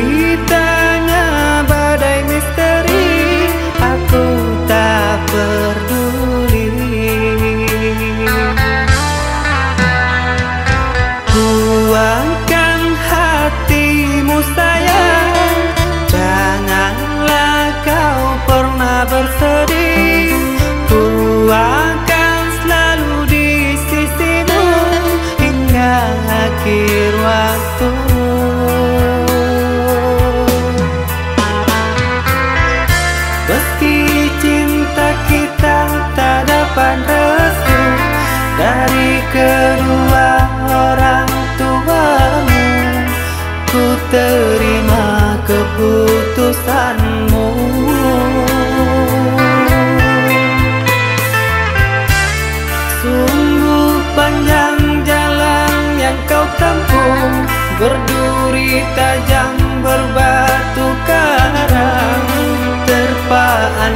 一。Berduri tajam berbatu karang Terpaan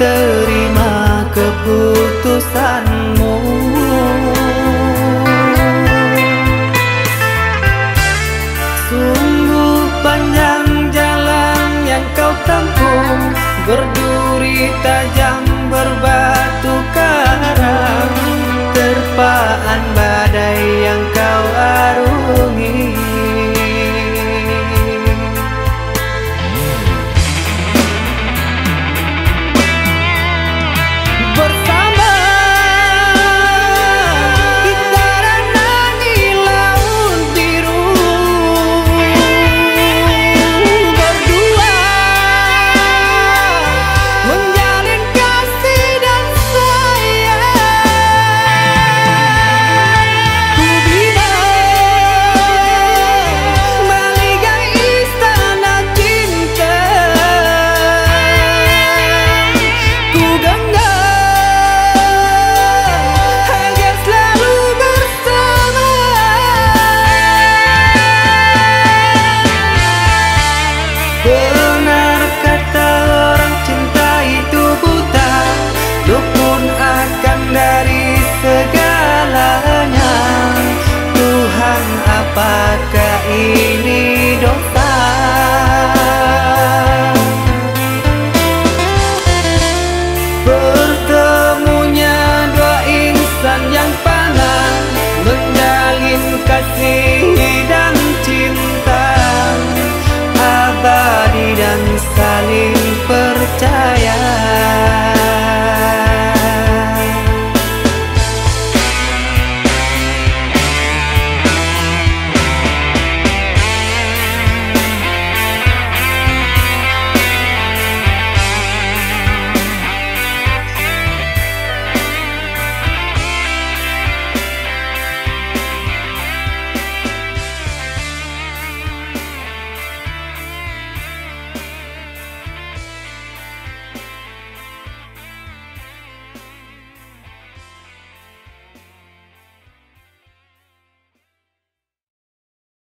terima keputusanmu. Sungguh panjang jalan yang kau tempuh Berduri tajam berbatu karang Terpaan